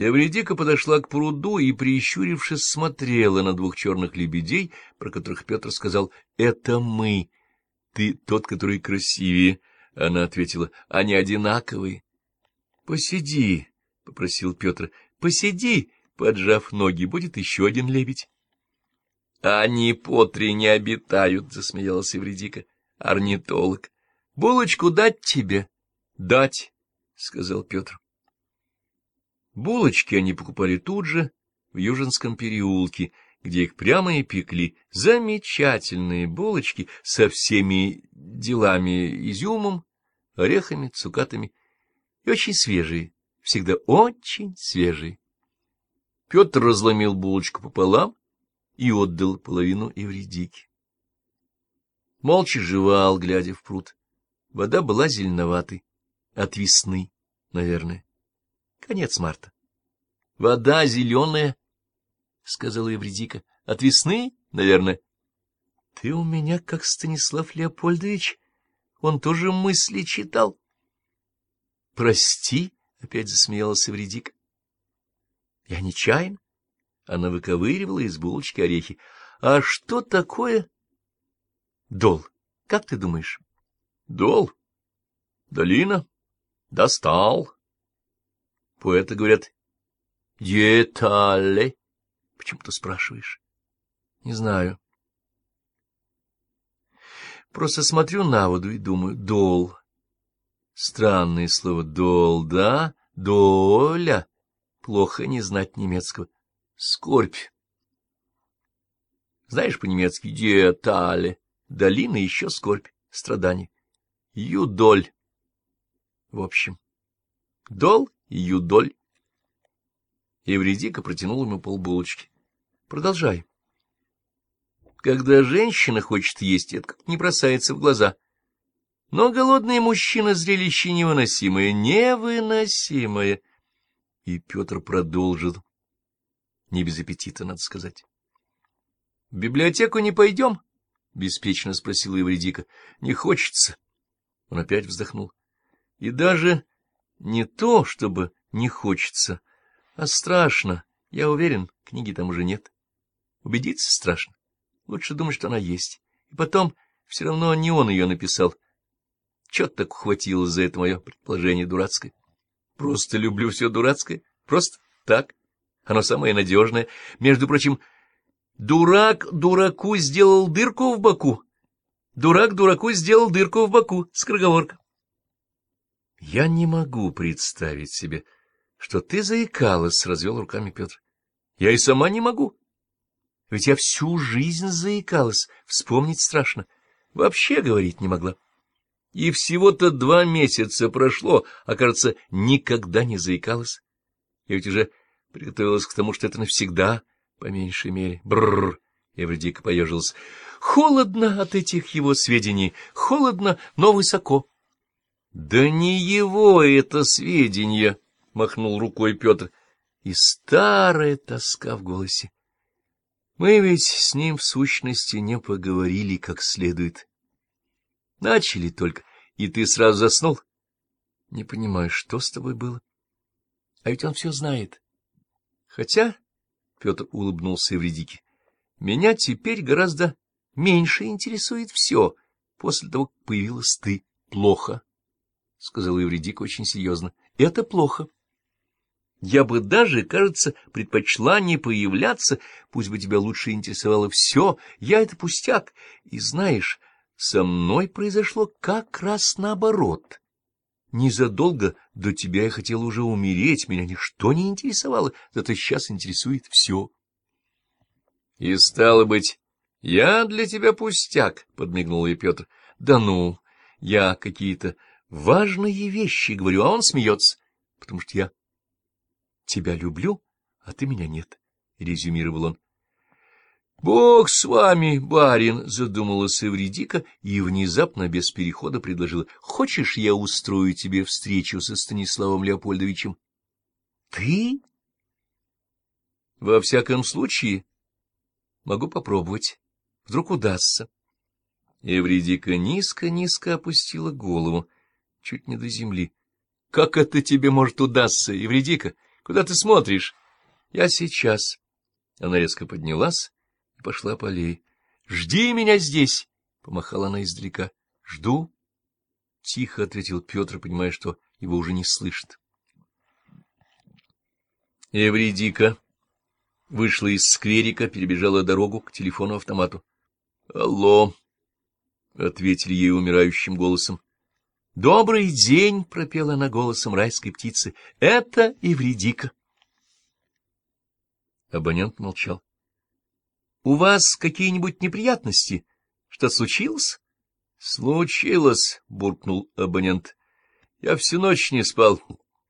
Эвредика подошла к пруду и, прищурившись, смотрела на двух черных лебедей, про которых Петр сказал «Это мы». «Ты тот, который красивее», — она ответила, — «они одинаковые». «Посиди», — попросил Петр, — «посиди, поджав ноги, будет еще один лебедь». «Они по три не обитают», — засмеялась Эвредика. «Орнитолог. Булочку дать тебе?» «Дать», — сказал Петр. Булочки они покупали тут же, в Южинском переулке, где их прямо и пекли. Замечательные булочки со всеми делами, изюмом, орехами, цукатами. И очень свежие, всегда очень свежие. Петр разломил булочку пополам и отдал половину Евредике. Молча жевал, глядя в пруд. Вода была зеленоватой, от весны, наверное. Конец марта. — Вода зеленая, — сказала Евредика. — От весны, наверное. — Ты у меня как Станислав Леопольдович. Он тоже мысли читал. — Прости, — опять засмеялась Евредика. — Я нечаянно. Она выковыривала из булочки орехи. — А что такое дол? Как ты думаешь? — Дол? Долина? Достал. Поэты говорят «Детале?» «Почему ты спрашиваешь?» «Не знаю». Просто смотрю на воду и думаю «дол». Странное слово «дол», да? «Доля». Плохо не знать немецкого. Скорбь. Знаешь по-немецки «детале». Долина еще скорбь, страдание. Юдоль. В общем, дол юдоль. Евредика протянул ему полбулочки. — Продолжай. Когда женщина хочет есть, это как не бросается в глаза. Но голодный мужчина — зрелище невыносимое, невыносимое. И Петр продолжил. Не без аппетита, надо сказать. — В библиотеку не пойдем? — беспечно спросила Евредика. — Не хочется. Он опять вздохнул. — И даже не то, чтобы не хочется, а страшно. Я уверен, книги там уже нет. Убедиться страшно. Лучше думать, что она есть. И потом, все равно не он ее написал. Чего так ухватилось за это мое предположение дурацкое? Просто люблю все дурацкое. Просто так. Оно самое надежное. Между прочим, дурак дураку сделал дырку в боку. Дурак дураку сделал дырку в боку. Скороговорка. Я не могу представить себе что ты заикалась, — развел руками Петр. — Я и сама не могу. Ведь я всю жизнь заикалась, вспомнить страшно. Вообще говорить не могла. И всего-то два месяца прошло, а, кажется, никогда не заикалась. Я ведь уже приготовилась к тому, что это навсегда, по меньшей мере. Бррр! Эвредика поежилась. Холодно от этих его сведений, холодно, но высоко. Да не его это сведения! махнул рукой Петр, и старая тоска в голосе. Мы ведь с ним в сущности не поговорили как следует. Начали только, и ты сразу заснул. Не понимаю, что с тобой было. А ведь он все знает. Хотя, — Петр улыбнулся Евредике, — меня теперь гораздо меньше интересует все. После того, как появилась ты, плохо, — сказала Евредика очень серьезно. — Это плохо. — я бы даже, кажется, предпочла не появляться, пусть бы тебя лучше интересовало все, я — это пустяк. И знаешь, со мной произошло как раз наоборот. Незадолго до тебя я хотела уже умереть, меня ничто не интересовало, зато сейчас интересует все. — И стало быть, я для тебя пустяк, — подмигнул ей Петр. — Да ну, я какие-то важные вещи говорю, а он смеется, потому что я тебя люблю, а ты меня нет, — резюмировал он. — Бог с вами, барин, — задумалась Эвредика и внезапно, без перехода, предложила. — Хочешь, я устрою тебе встречу со Станиславом Леопольдовичем? — Ты? — Во всяком случае, могу попробовать. Вдруг удастся. Эвредика низко-низко опустила голову, чуть не до земли. — Как это тебе может удастся, Эвредика? — Куда ты смотришь? Я сейчас. Она резко поднялась и пошла по аллее. — Жди меня здесь! — помахала она издалека. — Жду. — тихо ответил Петр, понимая, что его уже не слышит. Эвридика вышла из скверика, перебежала дорогу к телефону-автомату. — Алло! — ответили ей умирающим голосом. — Добрый день! — пропела она голосом райской птицы. — Это Эвридика. Абонент молчал. — У вас какие-нибудь неприятности? Что случилось? — Случилось, — буркнул абонент. — Я всю ночь не спал.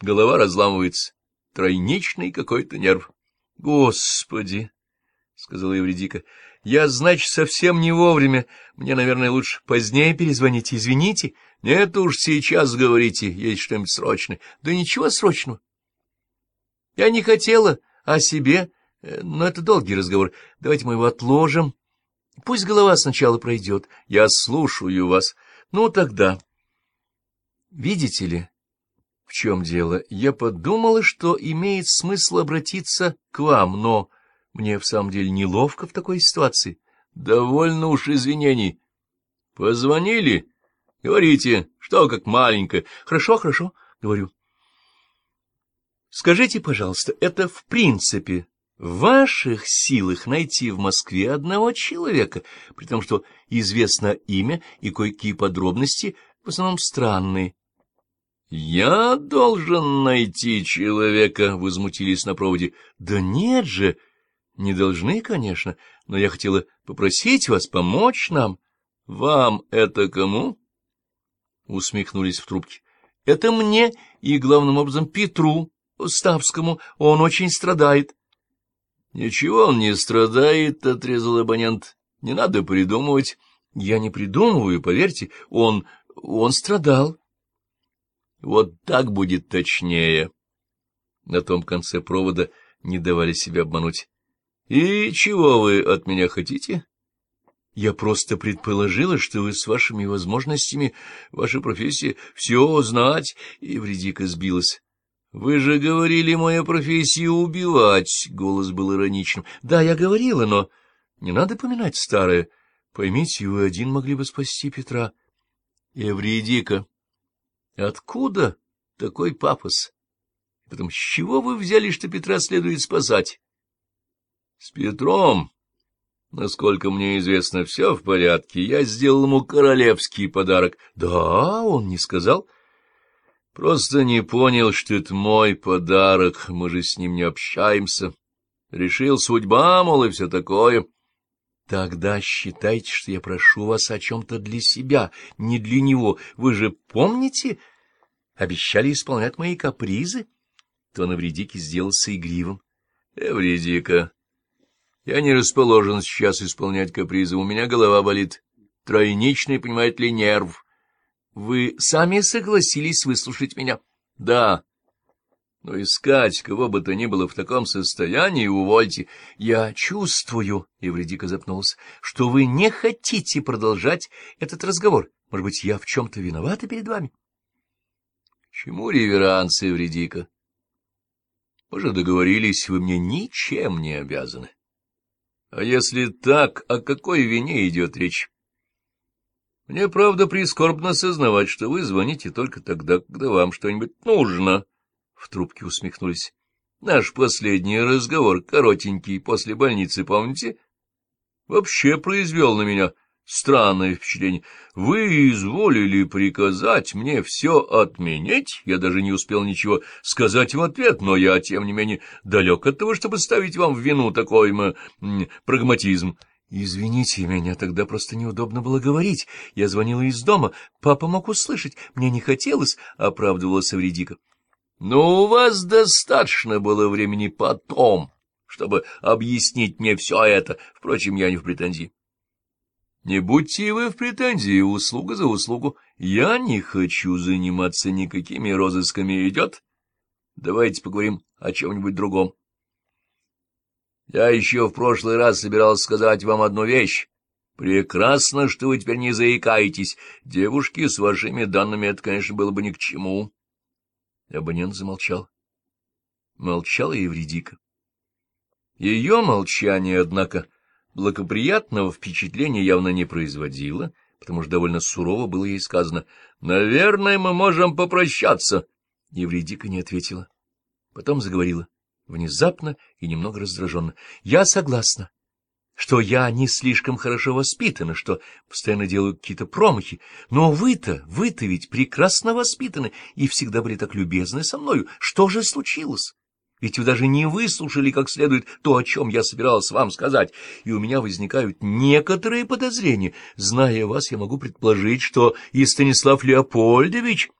Голова разламывается. Тройничный какой-то нерв. — Господи! — сказала Евредика. — Я, значит, совсем не вовремя. Мне, наверное, лучше позднее перезвонить. Извините. — Нет уж, сейчас говорите, есть что-нибудь срочное. — Да ничего срочного. — Я не хотела о себе, э, но это долгий разговор. Давайте мы его отложим. Пусть голова сначала пройдет. Я слушаю вас. Ну, тогда. Видите ли, в чем дело? Я подумала, что имеет смысл обратиться к вам, но мне в самом деле неловко в такой ситуации. Довольно уж извинений. Позвонили? Говорите, что как маленькая. Хорошо, хорошо, говорю. Скажите, пожалуйста, это в принципе в ваших силах найти в Москве одного человека, при том, что известно имя и кое-какие подробности, в основном странные. — Я должен найти человека, — возмутились на проводе. — Да нет же, не должны, конечно, но я хотела попросить вас помочь нам. — Вам это кому? — усмехнулись в трубке. — Это мне и, главным образом, Петру Ставскому. Он очень страдает. —— Ничего он не страдает, — отрезал абонент. — Не надо придумывать. — Я не придумываю, поверьте. Он... он страдал. — Вот так будет точнее. На том конце провода не давали себя обмануть. — И чего вы от меня хотите? — Я просто предположила, что вы с вашими возможностями, вашей профессией, все знать, и вредика сбилась. — Вы же говорили, моя профессия — убивать, — голос был ироничным. — Да, я говорила, но не надо поминать старое. Поймите, вы один могли бы спасти Петра. — Евредика, откуда такой пафос? Потом, с чего вы взяли, что Петра следует спасать? — С Петром, насколько мне известно, все в порядке. Я сделал ему королевский подарок. — Да, он не сказал... Просто не понял, что это мой подарок, мы же с ним не общаемся. Решил судьба, мол, и все такое. Тогда считайте, что я прошу вас о чем-то для себя, не для него. Вы же помните, обещали исполнять мои капризы? То Навредики сделался игривым. Эвредика, я не расположен сейчас исполнять капризы, у меня голова болит. Тройничный, понимаете ли, нерв. Вы сами согласились выслушать меня? — Да. Но искать кого бы то ни было в таком состоянии, увольте. Я чувствую, — Евредика запнулся, — что вы не хотите продолжать этот разговор. Может быть, я в чем-то виновата перед вами? — Чему реверанс, Евредика? Мы же договорились, вы мне ничем не обязаны. А если так, о какой вине идет речь? Мне, правда, прискорбно сознавать, что вы звоните только тогда, когда вам что-нибудь нужно. В трубке усмехнулись. Наш последний разговор, коротенький, после больницы, помните? Вообще произвел на меня странное впечатление. Вы изволили приказать мне все отменить, я даже не успел ничего сказать в ответ, но я, тем не менее, далек от того, чтобы ставить вам в вину такой м, прагматизм. Извините меня, тогда просто неудобно было говорить. Я звонила из дома, папа мог услышать. Мне не хотелось, — оправдывалась Авредика. Но у вас достаточно было времени потом, чтобы объяснить мне все это. Впрочем, я не в претензии. Не будьте вы в претензии, услуга за услугу. Я не хочу заниматься никакими розысками. Идет? Давайте поговорим о чем-нибудь другом. Я еще в прошлый раз собирался сказать вам одну вещь. Прекрасно, что вы теперь не заикаетесь. Девушки, с вашими данными это, конечно, было бы ни к чему. Абонент замолчал. Молчала Евредика. Ее молчание, однако, благоприятного впечатления явно не производило, потому что довольно сурово было ей сказано «Наверное, мы можем попрощаться». Евредика не ответила. Потом заговорила, внезапно и немного раздраженно. «Я согласна, что я не слишком хорошо воспитана, что постоянно делаю какие-то промахи, но вы-то, вы-то ведь прекрасно воспитаны и всегда были так любезны со мною. Что же случилось?» Ведь вы даже не выслушали как следует то, о чем я собиралась вам сказать, и у меня возникают некоторые подозрения. Зная вас, я могу предположить, что и Станислав Леопольдович